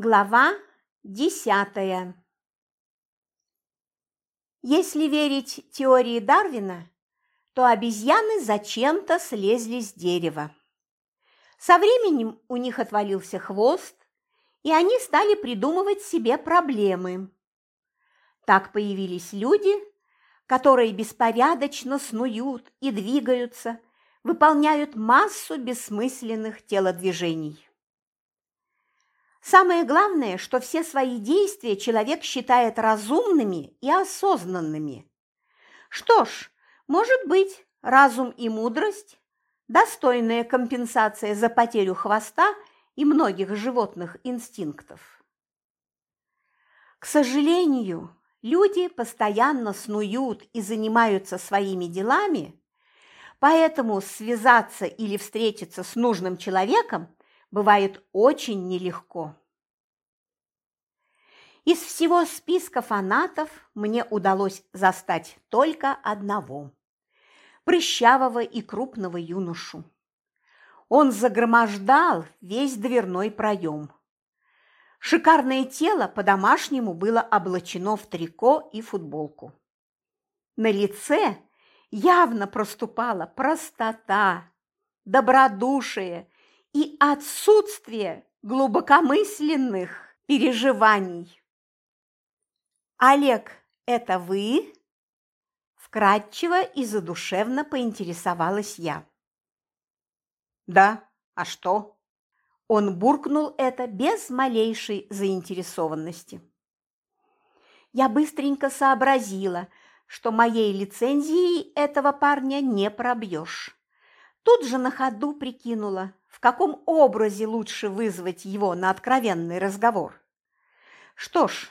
Глава десятая Если верить теории Дарвина, то обезьяны зачем-то слезли с дерева. Со временем у них отвалился хвост, и они стали придумывать себе проблемы. Так появились люди, которые беспорядочно снуют и двигаются, выполняют массу бессмысленных телодвижений. Самое главное, что все свои действия человек считает разумными и осознанными. Что ж, может быть, разум и мудрость – достойная компенсация за потерю хвоста и многих животных инстинктов. К сожалению, люди постоянно снуют и занимаются своими делами, поэтому связаться или встретиться с нужным человеком бывает очень нелегко. Из всего списка фанатов мне удалось застать только одного – прыщавого и крупного юношу. Он загромождал весь дверной проем. Шикарное тело по-домашнему было облачено в трико и футболку. На лице явно проступала простота, добродушие и отсутствие глубокомысленных переживаний. «Олег, это вы?» Вкратчиво и задушевно поинтересовалась я. «Да, а что?» Он буркнул это без малейшей заинтересованности. Я быстренько сообразила, что моей лицензией этого парня не пробьешь. Тут же на ходу прикинула, в каком образе лучше вызвать его на откровенный разговор. Что ж,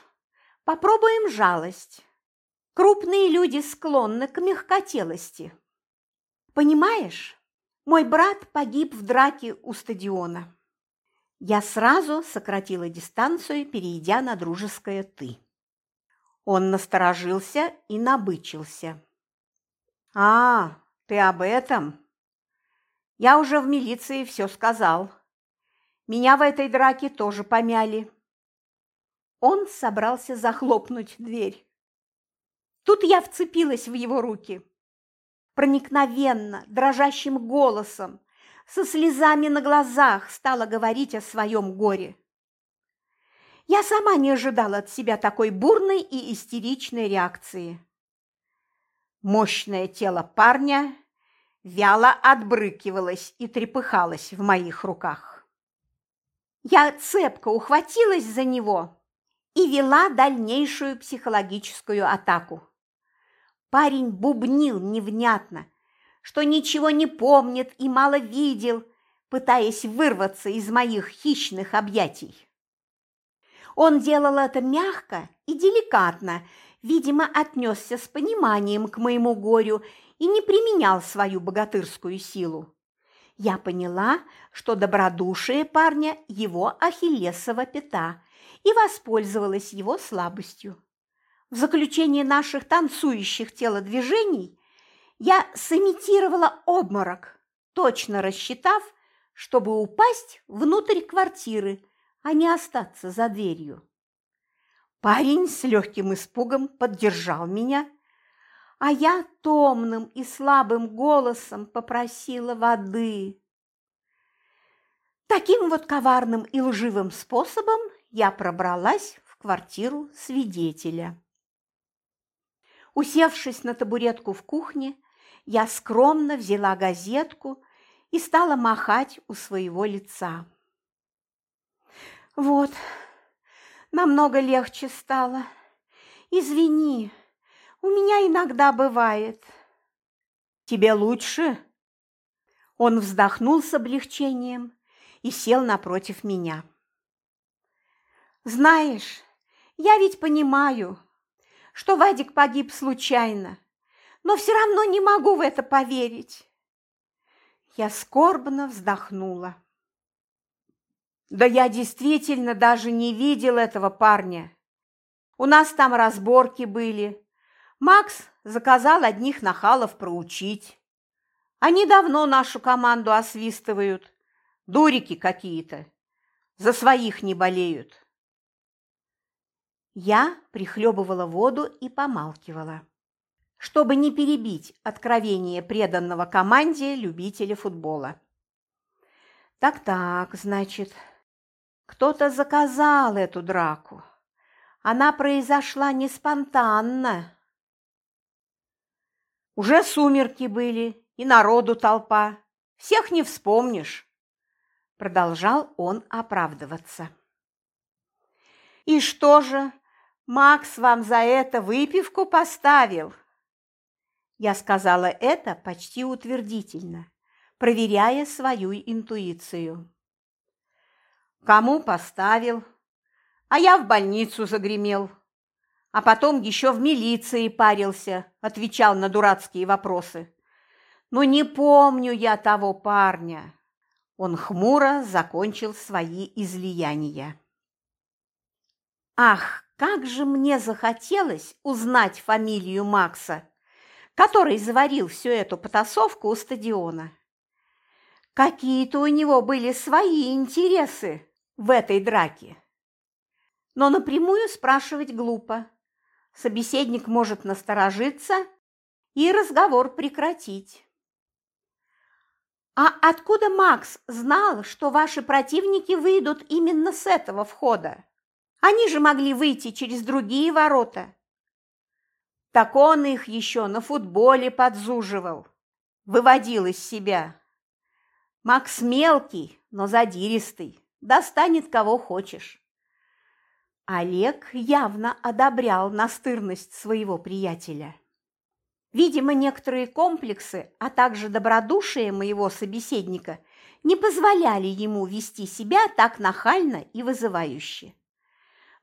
попробуем жалость. Крупные люди склонны к мягкотелости. Понимаешь, мой брат погиб в драке у стадиона. Я сразу сократила дистанцию, перейдя на дружеское «ты». Он насторожился и набычился. «А, ты об этом?» Я уже в милиции все сказал. Меня в этой драке тоже помяли. Он собрался захлопнуть дверь. Тут я вцепилась в его руки. Проникновенно, дрожащим голосом, со слезами на глазах стала говорить о своем горе. Я сама не ожидала от себя такой бурной и истеричной реакции. Мощное тело парня вяло отбрыкивалась и трепыхалась в моих руках. Я цепко ухватилась за него и вела дальнейшую психологическую атаку. Парень бубнил невнятно, что ничего не помнит и мало видел, пытаясь вырваться из моих хищных объятий. Он делал это мягко и деликатно, видимо, отнесся с пониманием к моему горю и не применял свою богатырскую силу. Я поняла, что добродушие парня – его ахиллесова пята, и воспользовалась его слабостью. В заключение наших танцующих телодвижений я сымитировала обморок, точно рассчитав, чтобы упасть внутрь квартиры, а не остаться за дверью. Парень с легким испугом поддержал меня а я томным и слабым голосом попросила воды. Таким вот коварным и лживым способом я пробралась в квартиру свидетеля. Усевшись на табуретку в кухне, я скромно взяла газетку и стала махать у своего лица. Вот, намного легче стало. Извини, у меня иногда бывает. Тебе лучше? Он вздохнул с облегчением и сел напротив меня. Знаешь, я ведь понимаю, что Вадик погиб случайно, но все равно не могу в это поверить. Я скорбно вздохнула. Да я действительно даже не видел этого парня. У нас там разборки были, Макс заказал одних нахалов проучить. Они давно нашу команду освистывают. Дурики какие-то. За своих не болеют. Я прихлебывала воду и помалкивала, чтобы не перебить откровение преданного команде любителя футбола. Так-так, значит, кто-то заказал эту драку. Она произошла не спонтанно. Уже сумерки были, и народу толпа. Всех не вспомнишь. Продолжал он оправдываться. И что же, Макс вам за это выпивку поставил? Я сказала это почти утвердительно, проверяя свою интуицию. Кому поставил? А я в больницу загремел. А потом еще в милиции парился, отвечал на дурацкие вопросы. Но не помню я того парня. Он хмуро закончил свои излияния. Ах, как же мне захотелось узнать фамилию Макса, который заварил всю эту потасовку у стадиона. Какие-то у него были свои интересы в этой драке. Но напрямую спрашивать глупо. Собеседник может насторожиться и разговор прекратить. «А откуда Макс знал, что ваши противники выйдут именно с этого входа? Они же могли выйти через другие ворота». Так он их еще на футболе подзуживал, выводил из себя. Макс мелкий, но задиристый, достанет кого хочешь. Олег явно одобрял настырность своего приятеля. Видимо, некоторые комплексы, а также добродушие моего собеседника не позволяли ему вести себя так нахально и вызывающе.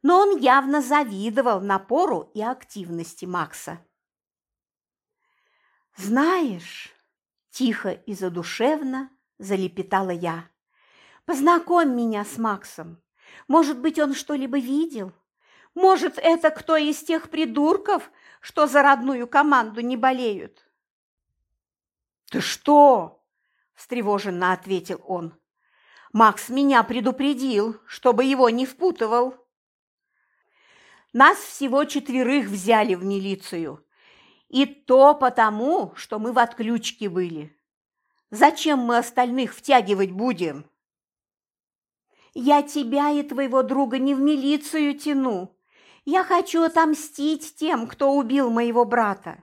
Но он явно завидовал напору и активности Макса. «Знаешь», – тихо и задушевно залепетала я, – «познакомь меня с Максом. Может быть, он что-либо видел? Может, это кто из тех придурков, что за родную команду не болеют. «Ты что?» – встревоженно ответил он. «Макс меня предупредил, чтобы его не впутывал». Нас всего четверых взяли в милицию. И то потому, что мы в отключке были. Зачем мы остальных втягивать будем? Я тебя и твоего друга не в милицию тяну, я хочу отомстить тем, кто убил моего брата.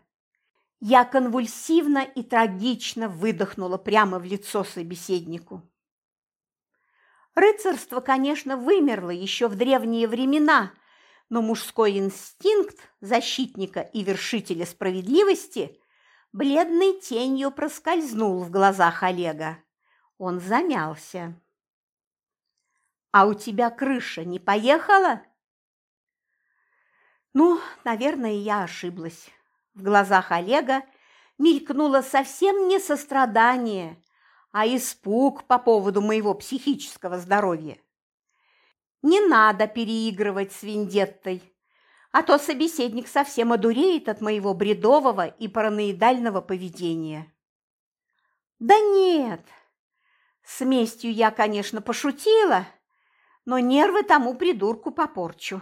Я конвульсивно и трагично выдохнула прямо в лицо собеседнику. Рыцарство, конечно, вымерло еще в древние времена, но мужской инстинкт защитника и вершителя справедливости бледной тенью проскользнул в глазах Олега. Он замялся. «А у тебя крыша не поехала?» Ну, наверное, я ошиблась. В глазах Олега мелькнуло совсем не сострадание, а испуг по поводу моего психического здоровья. Не надо переигрывать с Вендеттой, а то собеседник совсем одуреет от моего бредового и параноидального поведения. Да нет, с местью я, конечно, пошутила, но нервы тому придурку попорчу.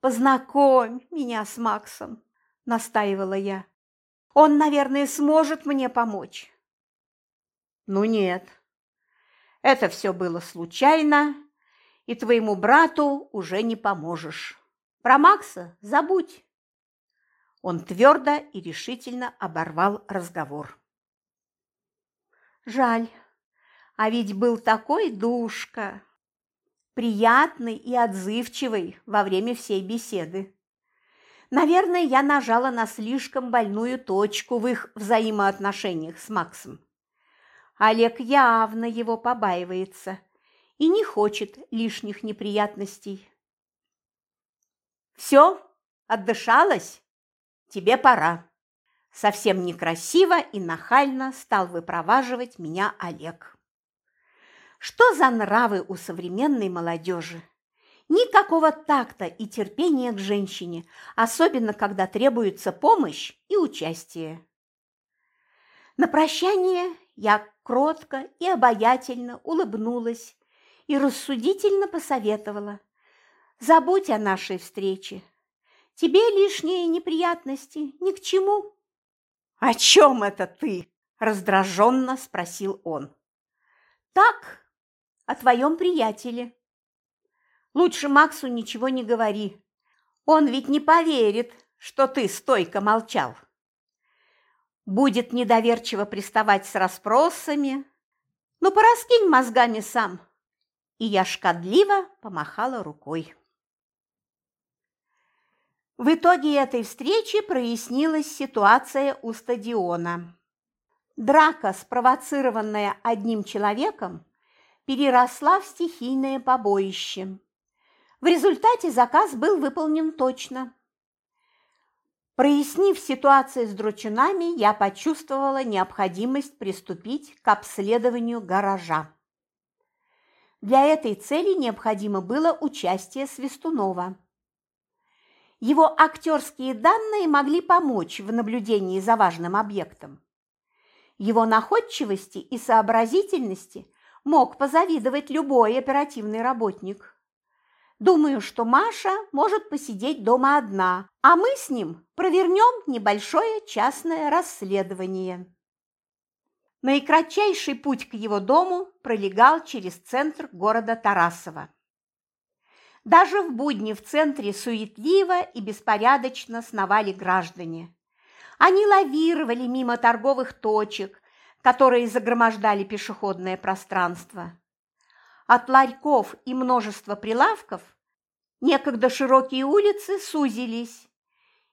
«Познакомь меня с Максом», – настаивала я. «Он, наверное, сможет мне помочь». «Ну нет, это все было случайно, и твоему брату уже не поможешь. Про Макса забудь». Он твердо и решительно оборвал разговор. «Жаль, а ведь был такой душка!» Приятный и отзывчивый во время всей беседы. Наверное, я нажала на слишком больную точку в их взаимоотношениях с Максом. Олег явно его побаивается и не хочет лишних неприятностей. «Все, отдышалась? Тебе пора». Совсем некрасиво и нахально стал выпроваживать меня Олег. Что за нравы у современной молодежи? Никакого такта и терпения к женщине, особенно когда требуется помощь и участие. На прощание я кротко и обаятельно улыбнулась и рассудительно посоветовала. Забудь о нашей встрече. Тебе лишние неприятности ни к чему. О чем это ты? раздраженно спросил он. Так, о твоем приятеле. Лучше Максу ничего не говори. Он ведь не поверит, что ты стойко молчал. Будет недоверчиво приставать с расспросами. Ну, пораскинь мозгами сам. И я шкодливо помахала рукой. В итоге этой встречи прояснилась ситуация у стадиона. Драка, спровоцированная одним человеком, переросла в стихийное побоище. В результате заказ был выполнен точно. Прояснив ситуацию с дручунами, я почувствовала необходимость приступить к обследованию гаража. Для этой цели необходимо было участие Свистунова. Его актерские данные могли помочь в наблюдении за важным объектом. Его находчивости и сообразительности мог позавидовать любой оперативный работник. Думаю, что Маша может посидеть дома одна, а мы с ним провернем небольшое частное расследование. Наикратчайший путь к его дому пролегал через центр города Тарасова. Даже в будни в центре суетливо и беспорядочно сновали граждане. Они лавировали мимо торговых точек, которые загромождали пешеходное пространство. От ларьков и множества прилавков некогда широкие улицы сузились,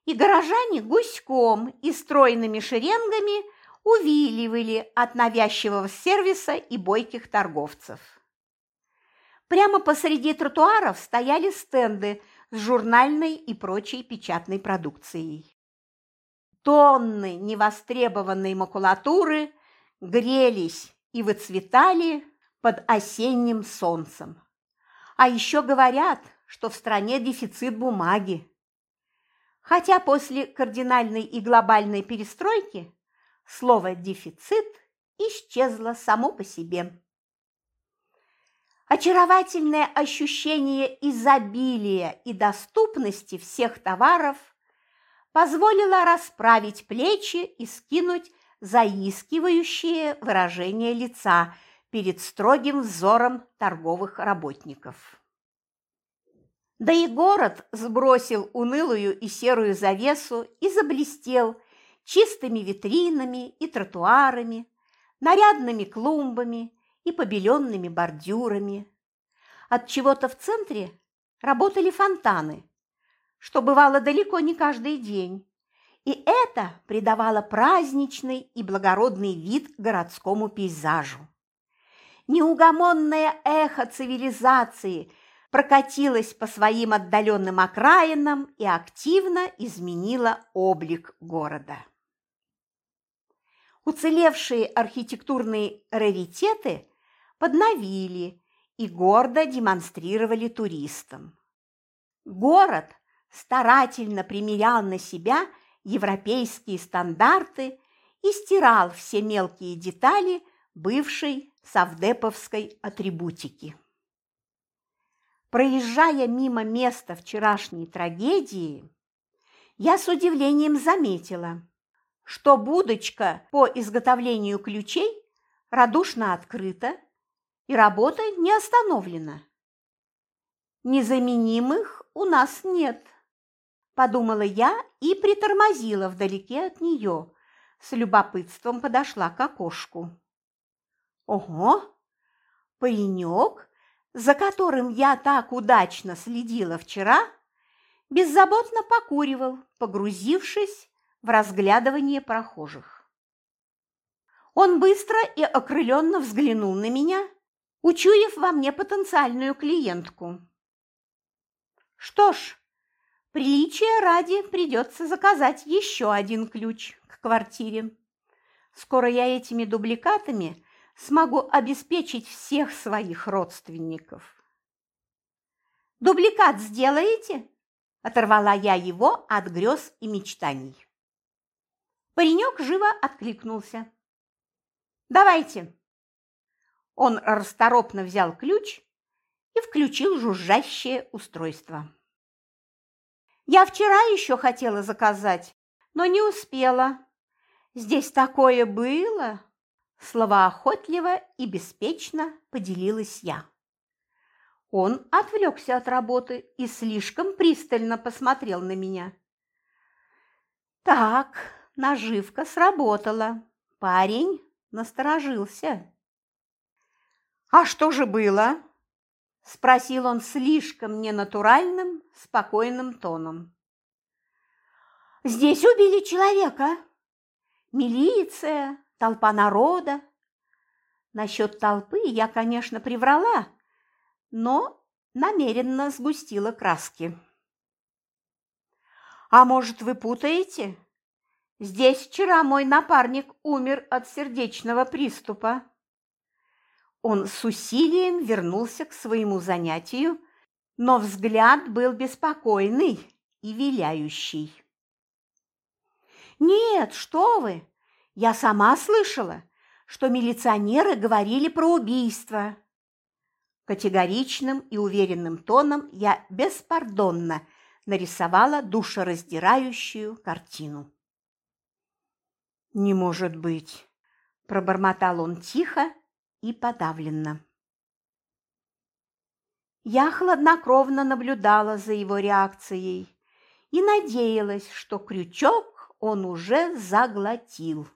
и горожане гуськом и стройными шеренгами увиливали от навязчивого сервиса и бойких торговцев. Прямо посреди тротуаров стояли стенды с журнальной и прочей печатной продукцией. Тонны невостребованной макулатуры грелись и выцветали под осенним солнцем. А еще говорят, что в стране дефицит бумаги. Хотя после кардинальной и глобальной перестройки слово «дефицит» исчезло само по себе. Очаровательное ощущение изобилия и доступности всех товаров позволило расправить плечи и скинуть заискивающее выражение лица перед строгим взором торговых работников. Да и город сбросил унылую и серую завесу и заблестел чистыми витринами и тротуарами, нарядными клумбами и побеленными бордюрами. От чего-то в центре работали фонтаны, что бывало далеко не каждый день, и это придавало праздничный и благородный вид городскому пейзажу. Неугомонное эхо цивилизации прокатилось по своим отдаленным окраинам и активно изменило облик города. Уцелевшие архитектурные раритеты подновили и гордо демонстрировали туристам. Город старательно примерял на себя европейские стандарты и стирал все мелкие детали бывшей совдеповской атрибутики. Проезжая мимо места вчерашней трагедии, я с удивлением заметила, что будочка по изготовлению ключей радушно открыта и работа не остановлена. Незаменимых у нас нет, подумала я и притормозила вдалеке от нее, с любопытством подошла к окошку. Ого! Паренек, за которым я так удачно следила вчера, беззаботно покуривал, погрузившись в разглядывание прохожих. Он быстро и окрыленно взглянул на меня учуяв во мне потенциальную клиентку. Что ж, приличия ради придется заказать еще один ключ к квартире. Скоро я этими дубликатами смогу обеспечить всех своих родственников. «Дубликат сделаете?» – оторвала я его от грез и мечтаний. Паренек живо откликнулся. «Давайте!» Он расторопно взял ключ и включил жужжащее устройство. Я вчера еще хотела заказать, но не успела. Здесь такое было, словоохотливо и беспечно поделилась я. Он отвлекся от работы и слишком пристально посмотрел на меня. Так, наживка сработала. Парень насторожился. «А что же было?» – спросил он слишком ненатуральным, спокойным тоном. «Здесь убили человека. Милиция, толпа народа. Насчет толпы я, конечно, приврала, но намеренно сгустила краски. «А может, вы путаете? Здесь вчера мой напарник умер от сердечного приступа». Он с усилием вернулся к своему занятию, но взгляд был беспокойный и виляющий. «Нет, что вы! Я сама слышала, что милиционеры говорили про убийство». Категоричным и уверенным тоном я беспардонно нарисовала душераздирающую картину. «Не может быть!» – пробормотал он тихо и подавленно. Я хладнокровно наблюдала за его реакцией и надеялась, что крючок он уже заглотил.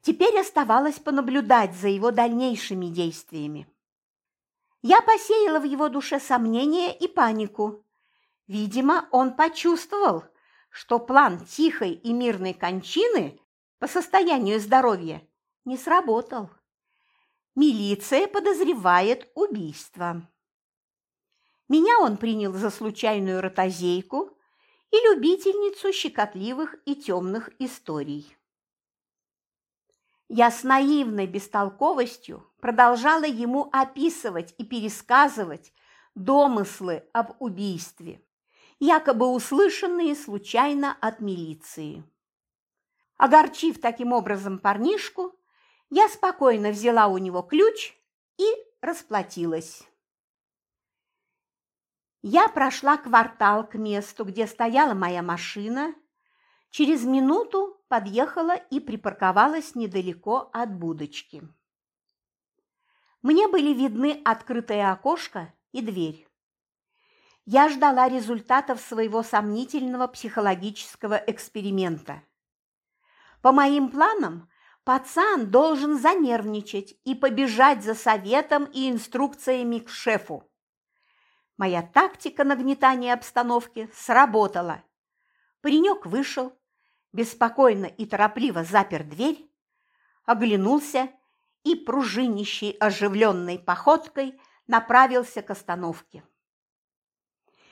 Теперь оставалось понаблюдать за его дальнейшими действиями. Я посеяла в его душе сомнения и панику. Видимо, он почувствовал, что план тихой и мирной кончины по состоянию здоровья не сработал. Милиция подозревает убийство. Меня он принял за случайную ротозейку и любительницу щекотливых и темных историй. Я с наивной бестолковостью продолжала ему описывать и пересказывать домыслы об убийстве, якобы услышанные случайно от милиции. Огорчив таким образом парнишку, я спокойно взяла у него ключ и расплатилась. Я прошла квартал к месту, где стояла моя машина. Через минуту подъехала и припарковалась недалеко от будочки. Мне были видны открытое окошко и дверь. Я ждала результатов своего сомнительного психологического эксперимента. По моим планам, Пацан должен занервничать и побежать за советом и инструкциями к шефу. Моя тактика нагнетания обстановки сработала. Паренек вышел, беспокойно и торопливо запер дверь, оглянулся и пружинищей оживленной походкой направился к остановке.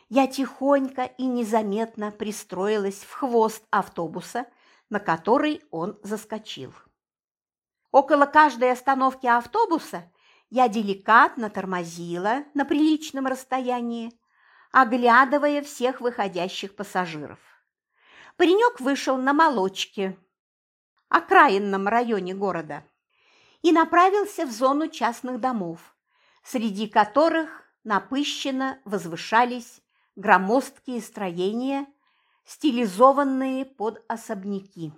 Я тихонько и незаметно пристроилась в хвост автобуса, на который он заскочил. Около каждой остановки автобуса я деликатно тормозила на приличном расстоянии, оглядывая всех выходящих пассажиров. Паренек вышел на молочке, окраинном районе города, и направился в зону частных домов, среди которых напыщенно возвышались громоздкие строения, стилизованные под особняки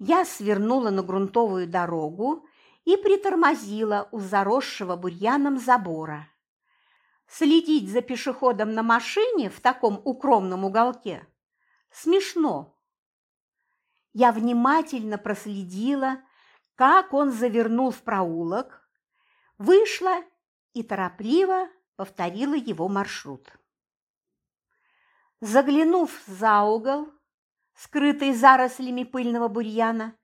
я свернула на грунтовую дорогу и притормозила у заросшего бурьяном забора. Следить за пешеходом на машине в таком укромном уголке смешно. Я внимательно проследила, как он завернул в проулок, вышла и торопливо повторила его маршрут. Заглянув за угол, скрытый зарослями пыльного бурьяна,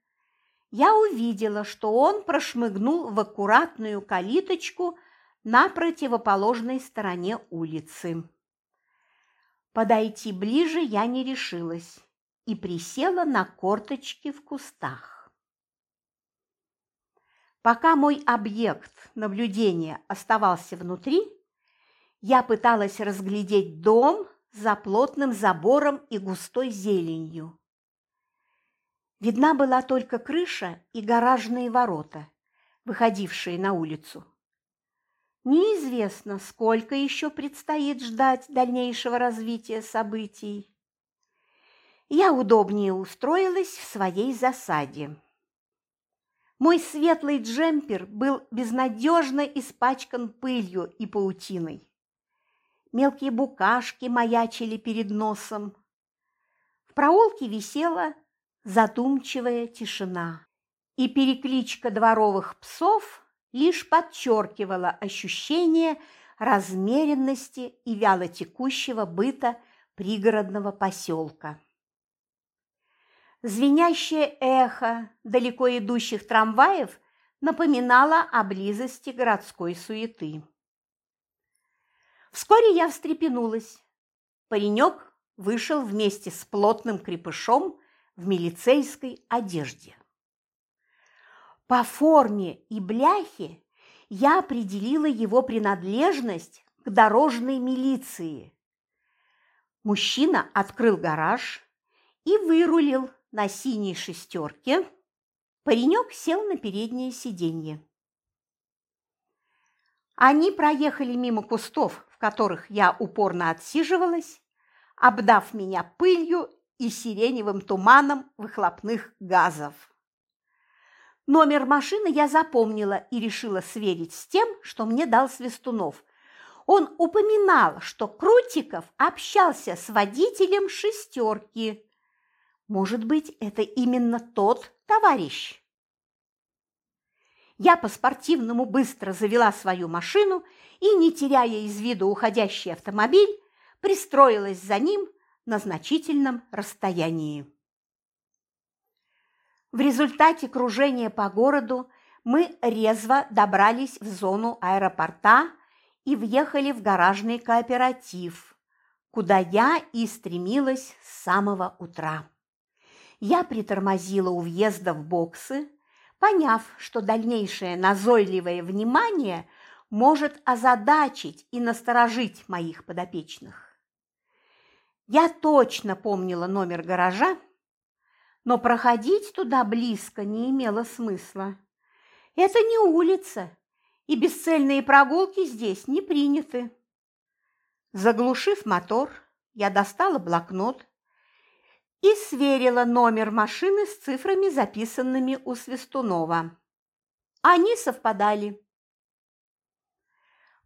я увидела, что он прошмыгнул в аккуратную калиточку на противоположной стороне улицы. Подойти ближе я не решилась и присела на корточки в кустах. Пока мой объект наблюдения оставался внутри, я пыталась разглядеть дом за плотным забором и густой зеленью. Видна была только крыша и гаражные ворота, выходившие на улицу. неизвестно, сколько еще предстоит ждать дальнейшего развития событий. Я удобнее устроилась в своей засаде. Мой светлый джемпер был безнадежно испачкан пылью и паутиной. Мелкие букашки маячили перед носом. В проулке висела задумчивая тишина, и перекличка дворовых псов лишь подчеркивала ощущение размеренности и вялотекущего быта пригородного поселка. Звенящее эхо далеко идущих трамваев напоминало о близости городской суеты. Вскоре я встрепенулась. Паренек вышел вместе с плотным крепышом в милицейской одежде. По форме и бляхе я определила его принадлежность к дорожной милиции. Мужчина открыл гараж и вырулил на синей шестерке. Паренек сел на переднее сиденье. Они проехали мимо кустов, в которых я упорно отсиживалась, обдав меня пылью и сиреневым туманом выхлопных газов. Номер машины я запомнила и решила сверить с тем, что мне дал Свистунов. Он упоминал, что Крутиков общался с водителем шестерки. Может быть, это именно тот товарищ? Я по-спортивному быстро завела свою машину и, не теряя из виду уходящий автомобиль, пристроилась за ним на значительном расстоянии. В результате кружения по городу мы резво добрались в зону аэропорта и въехали в гаражный кооператив, куда я и стремилась с самого утра. Я притормозила у въезда в боксы, поняв, что дальнейшее назойливое внимание может озадачить и насторожить моих подопечных. Я точно помнила номер гаража, но проходить туда близко не имело смысла. Это не улица, и бесцельные прогулки здесь не приняты. Заглушив мотор, я достала блокнот и сверила номер машины с цифрами, записанными у Свистунова. Они совпадали.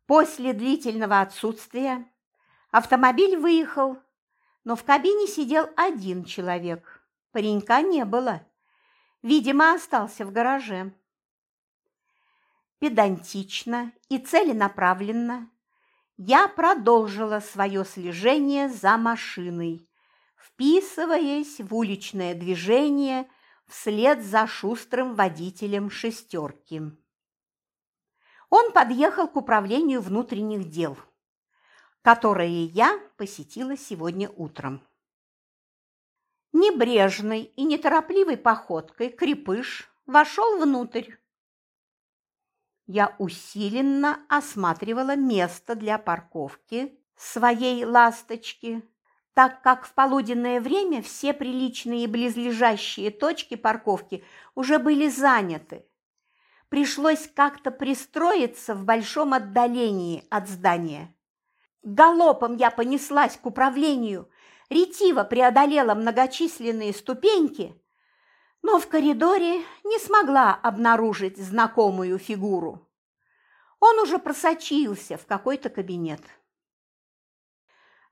После длительного отсутствия автомобиль выехал, но в кабине сидел один человек – Паренька не было. Видимо, остался в гараже. Педантично и целенаправленно я продолжила свое слежение за машиной, вписываясь в уличное движение вслед за шустрым водителем шестерки. Он подъехал к управлению внутренних дел, которое я посетила сегодня утром. Небрежной и неторопливой походкой крепыш вошел внутрь. Я усиленно осматривала место для парковки своей ласточки, так как в полуденное время все приличные близлежащие точки парковки уже были заняты. Пришлось как-то пристроиться в большом отдалении от здания. Галопом я понеслась к управлению – ретиво преодолела многочисленные ступеньки, но в коридоре не смогла обнаружить знакомую фигуру. Он уже просочился в какой-то кабинет.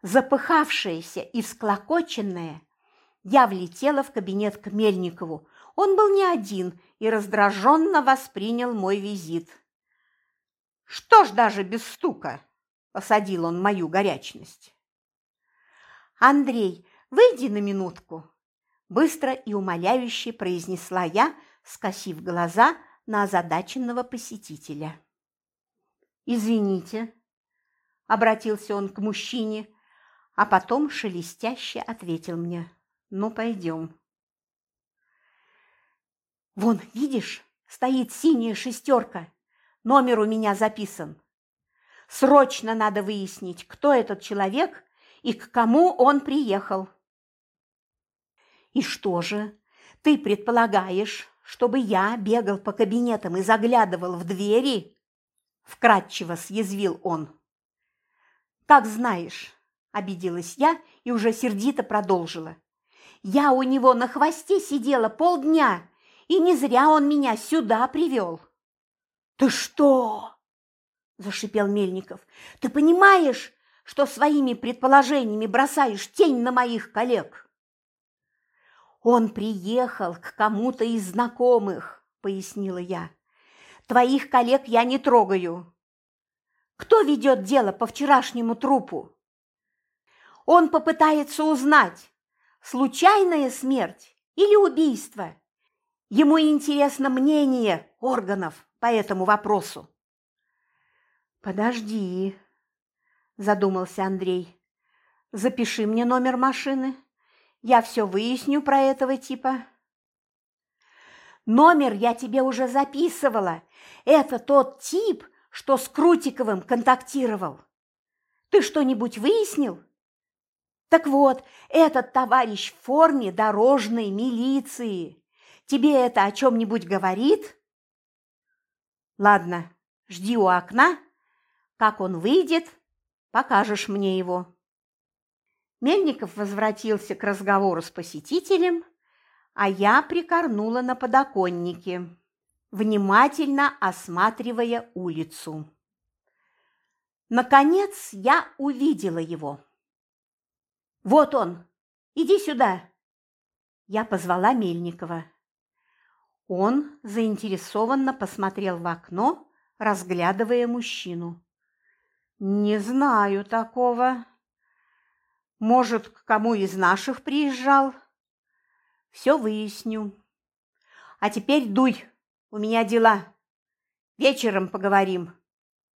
Запыхавшаяся и всклокоченная, я влетела в кабинет к Мельникову. Он был не один и раздраженно воспринял мой визит. «Что ж даже без стука?» – посадил он мою горячность. «Андрей, выйди на минутку!» Быстро и умоляюще произнесла я, скосив глаза на озадаченного посетителя. «Извините», – обратился он к мужчине, а потом шелестяще ответил мне. «Ну, пойдем». «Вон, видишь, стоит синяя шестерка. Номер у меня записан. Срочно надо выяснить, кто этот человек и к кому он приехал. И что же, ты предполагаешь, чтобы я бегал по кабинетам и заглядывал в двери? вкратчиво съязвил он. Как знаешь, обиделась я и уже сердито продолжила. Я у него на хвосте сидела полдня, и не зря он меня сюда привел. Ты что? зашипел Мельников. Ты понимаешь, что своими предположениями бросаешь тень на моих коллег? Он приехал к кому-то из знакомых, пояснила я. Твоих коллег я не трогаю. Кто ведет дело по вчерашнему трупу? Он попытается узнать, случайная смерть или убийство. Ему интересно мнение органов по этому вопросу. «Подожди», – задумался Андрей. «Запиши мне номер машины. Я все выясню про этого типа». «Номер я тебе уже записывала. Это тот тип, что с Крутиковым контактировал. Ты что-нибудь выяснил?» Так вот, этот товарищ в форме дорожной милиции. Тебе это о чем-нибудь говорит? Ладно, жди у окна. Как он выйдет, покажешь мне его. Мельников возвратился к разговору с посетителем, а я прикорнула на подоконнике, внимательно осматривая улицу. Наконец я увидела его. «Вот он! Иди сюда!» Я позвала Мельникова. Он заинтересованно посмотрел в окно, разглядывая мужчину. «Не знаю такого. Может, к кому из наших приезжал? Все выясню. А теперь дуй, у меня дела. Вечером поговорим».